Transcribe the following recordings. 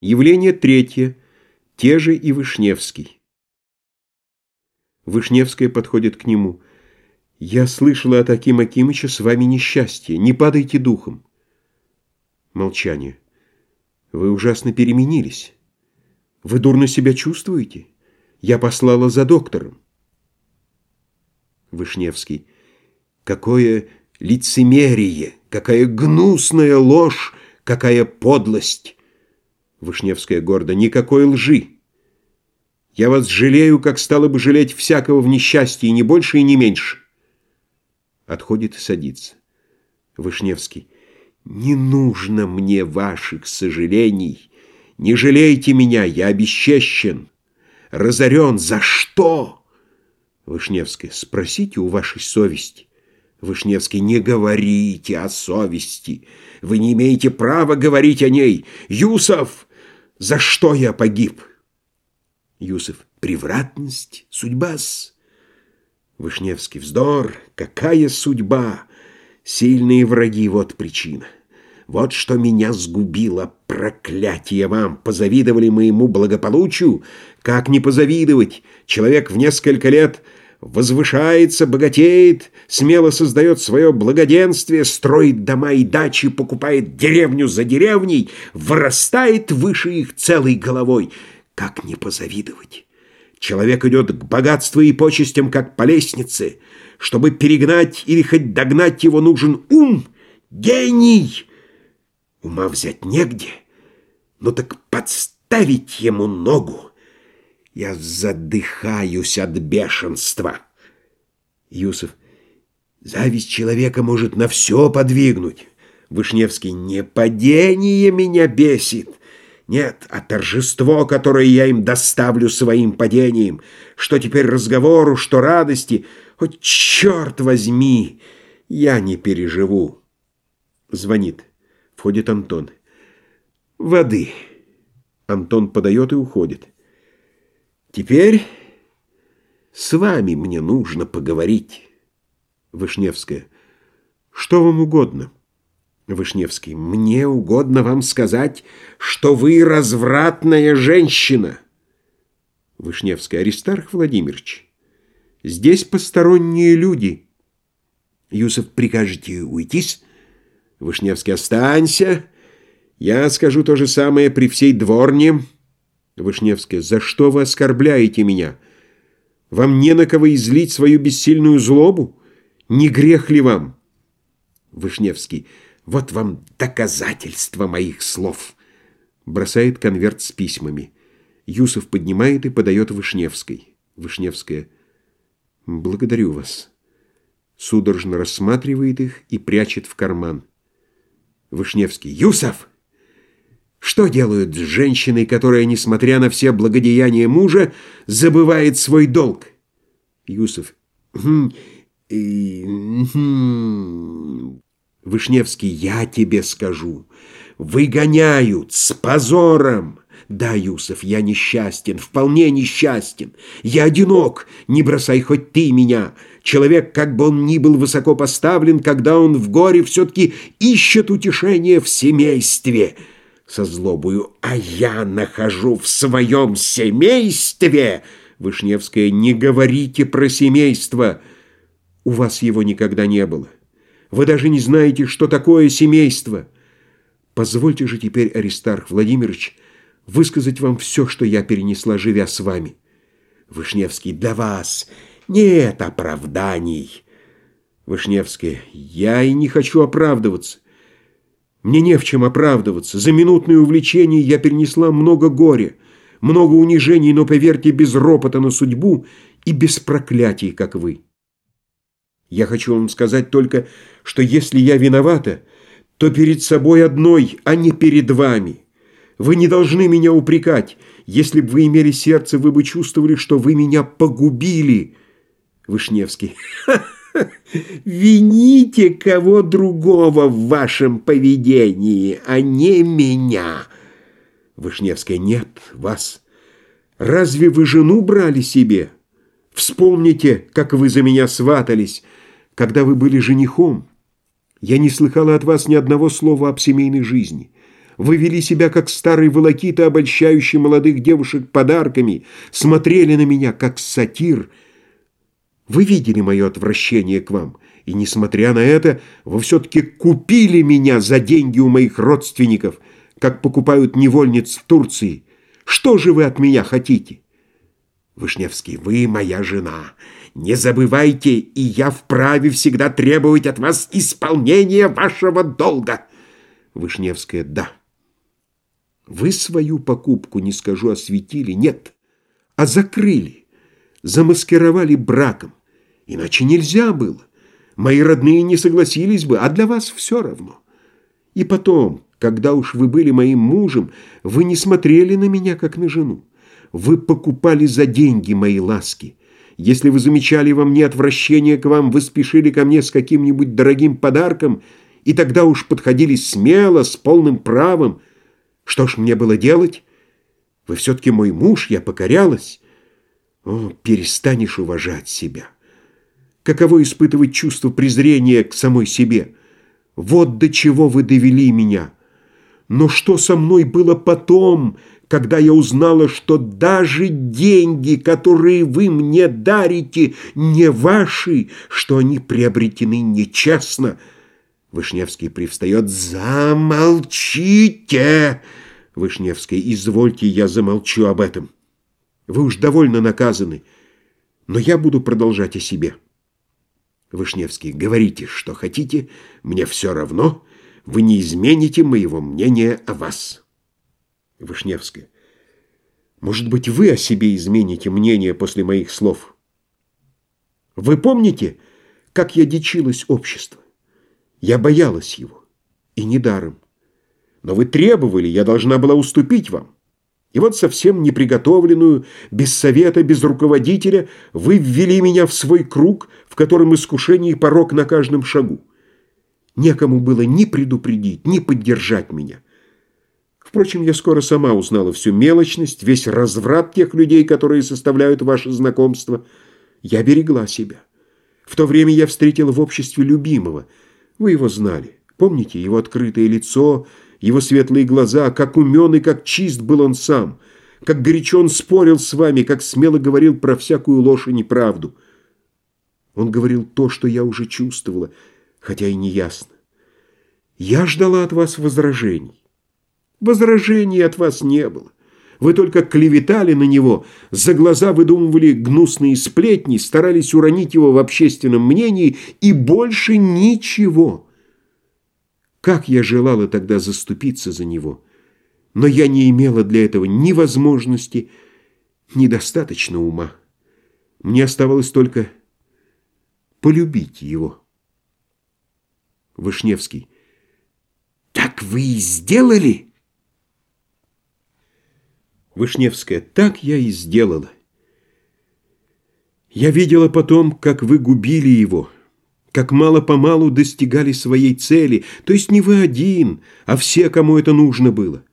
Явление третье. Те же и Вышневский. Вышневская подходит к нему. «Я слышала от Акима Акимыча с вами несчастье. Не падайте духом». Молчание. «Вы ужасно переменились. Вы дурно себя чувствуете? Я послала за доктором». Вышневский. «Какое лицемерие! Какая гнусная ложь! Какая подлость!» Вышневская гордо. «Никакой лжи! Я вас жалею, как стало бы жалеть всякого в несчастье, ни больше и не меньше!» Отходит и садится. Вышневский. «Не нужно мне ваших сожалений. Не жалейте меня, я обесчещен. Разорен. За что?» Вышневская. «Спросите у вашей совести». Вышневский, не говорите о совести. Вы не имеете права говорить о ней. Юсов, за что я погиб? Юсов. Превратность, судьба-с. Вышневский. Вздор. Какая судьба? Сильные враги, вот причина. Вот что меня сгубило, проклятие вам! Позавидовали моему благополучию? Как не позавидовать? Человек в несколько лет возвышается, богатеет, смело создает свое благоденствие, строит дома и дачи, покупает деревню за деревней, вырастает выше их целой головой. Как не позавидовать? Человек идет к богатству и почестям, как по лестнице. Чтобы перегнать или хоть догнать его, нужен ум, гений. Ума взять негде, но так подставить ему ногу. Я задыхаюсь от бешенства. Юсов. Зависть человека может на все подвигнуть. Вышневский. Не падение меня бесит. Нет, а торжество, которое я им доставлю своим падением. Что теперь разговору, что радости. Хоть черт возьми, я не переживу. Звонит. Входит Антон. Воды. Антон подает и уходит. Теперь с вами мне нужно поговорить. Вышневская. Что вам угодно? Вышневский. Мне угодно вам сказать, что вы развратная женщина. Вышневская. Аристарх Владимирович, здесь посторонние люди. Юсов, прикажете уйтись? Вышневский. Останься. Я скажу то же самое при всей дворне. Вышневская. «За что вы оскорбляете меня? Вам не на кого излить свою бессильную злобу? Не грех ли вам?» Вышневский. «Вот вам доказательство моих слов!» Бросает конверт с письмами. Юсов поднимает и подает Вышневской. Вышневская. «Благодарю вас». Судорожно рассматривает их и прячет в карман. Вышневский. «Юсов!» Что делают с женщиной, которая, несмотря на все благодеяния мужа, забывает свой долг? Юсов. Хм, хм. Вышневский, я тебе скажу. Выгоняют с позором. Да, Юсов, я несчастен, вполне несчастен. Я одинок, не бросай хоть ты меня. Человек, как бы он ни был высоко поставлен, когда он в горе, все-таки ищет утешение в семействе со злобою, «А я нахожу в своем семействе!» Вышневская, «Не говорите про семейство! У вас его никогда не было. Вы даже не знаете, что такое семейство. Позвольте же теперь, Аристарх Владимирович, высказать вам все, что я перенесла, живя с вами. Вышневский, для вас нет оправданий. Вышневская, я и не хочу оправдываться. Мне не в чем оправдываться. За минутное увлечение я перенесла много горя, много унижений, но, поверьте, без ропота на судьбу и без проклятий, как вы. Я хочу вам сказать только, что если я виновата, то перед собой одной, а не перед вами. Вы не должны меня упрекать. Если бы вы имели сердце, вы бы чувствовали, что вы меня погубили. Вышневский. Ха-ха! Вините кого другого в вашем поведении, а не меня. Вышневская, нет, вас. Разве вы жену брали себе? Вспомните, как вы за меня сватались, когда вы были женихом. Я не слыхала от вас ни одного слова об семейной жизни. Вы вели себя, как старый волокита, обольщающий молодых девушек подарками, смотрели на меня, как сатир. Вы видели мое отвращение к вам, и, несмотря на это, вы все-таки купили меня за деньги у моих родственников, как покупают невольниц в Турции. Что же вы от меня хотите?» Вышневский, вы моя жена. Не забывайте, и я вправе всегда требовать от вас исполнения вашего долга. Вышневская, да. Вы свою покупку, не скажу, осветили, нет, а закрыли, замаскировали браком. Иначе нельзя было. Мои родные не согласились бы, а для вас все равно. И потом, когда уж вы были моим мужем, вы не смотрели на меня, как на жену. Вы покупали за деньги мои ласки. Если вы замечали во мне отвращение к вам, вы спешили ко мне с каким-нибудь дорогим подарком, и тогда уж подходили смело, с полным правом. Что ж мне было делать? Вы все-таки мой муж, я покорялась. О, перестанешь уважать себя. Каково испытывать чувство презрения к самой себе? Вот до чего вы довели меня. Но что со мной было потом, когда я узнала, что даже деньги, которые вы мне дарите, не ваши, что они приобретены нечестно. Вышневский привстает. «Замолчите!» Вышневский. «Извольте, я замолчу об этом. Вы уж довольно наказаны, но я буду продолжать о себе». Вышневский. «Говорите, что хотите, мне все равно. Вы не измените моего мнения о вас». Вышневская. Может быть, вы о себе измените мнение после моих слов? Вы помните, как я дичилась общества? Я боялась его, и недаром. Но вы требовали, я должна была уступить вам. И вот совсем неприготовленную, без совета, без руководителя, вы ввели меня в свой круг, в котором искушение и порог на каждом шагу. Некому было ни предупредить, ни поддержать меня. Впрочем, я скоро сама узнала всю мелочность, весь разврат тех людей, которые составляют ваше знакомство. Я берегла себя. В то время я встретила в обществе любимого. Вы его знали. Помните его открытое лицо, его светлые глаза, как умен и как чист был он сам, как горячо он спорил с вами, как смело говорил про всякую ложь и неправду. Он говорил то, что я уже чувствовала, хотя и не ясно. Я ждала от вас возражений. Возражений от вас не было. Вы только клеветали на него, за глаза выдумывали гнусные сплетни, старались уронить его в общественном мнении и больше ничего. Как я желала тогда заступиться за него, но я не имела для этого ни возможности, ни достаточно ума. Мне оставалось только полюбить его. Вышневский. «Так вы и сделали?» Вышневская, так я и сделала. Я видела потом, как вы губили его, как мало-помалу достигали своей цели, то есть не вы один, а все, кому это нужно было.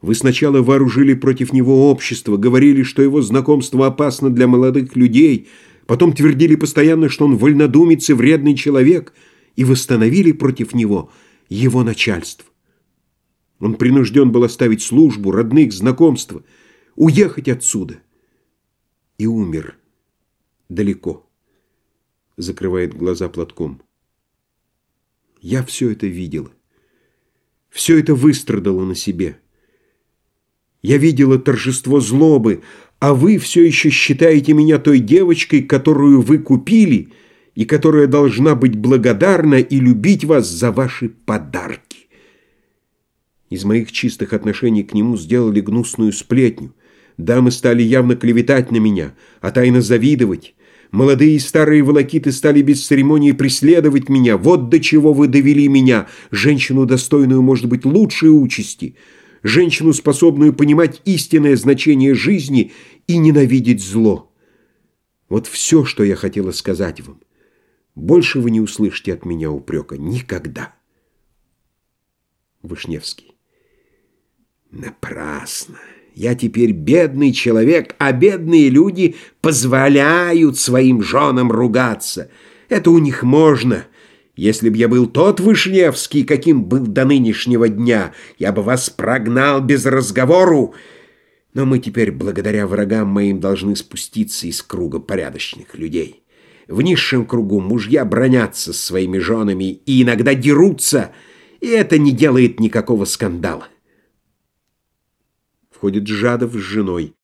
Вы сначала вооружили против него общество, говорили, что его знакомство опасно для молодых людей, потом твердили постоянно, что он вольнодумец и вредный человек, и восстановили против него его начальство. Он принужден был оставить службу, родных, знакомства – уехать отсюда. И умер далеко, закрывает глаза платком. Я все это видела. Все это выстрадала на себе. Я видела торжество злобы, а вы все еще считаете меня той девочкой, которую вы купили и которая должна быть благодарна и любить вас за ваши подарки. Из моих чистых отношений к нему сделали гнусную сплетню – Дамы стали явно клеветать на меня, а тайно завидовать. Молодые и старые волокиты стали без церемонии преследовать меня. Вот до чего вы довели меня, женщину, достойную, может быть, лучшей участи, женщину, способную понимать истинное значение жизни и ненавидеть зло. Вот все, что я хотела сказать вам. Больше вы не услышите от меня упрека. Никогда. Вышневский. Напрасно. Я теперь бедный человек, а бедные люди позволяют своим женам ругаться. Это у них можно. Если б я был тот Вышневский, каким был до нынешнего дня, я бы вас прогнал без разговору. Но мы теперь, благодаря врагам моим, должны спуститься из круга порядочных людей. В низшем кругу мужья бронятся с своими женами и иногда дерутся, и это не делает никакого скандала. Входит Жадов с женой.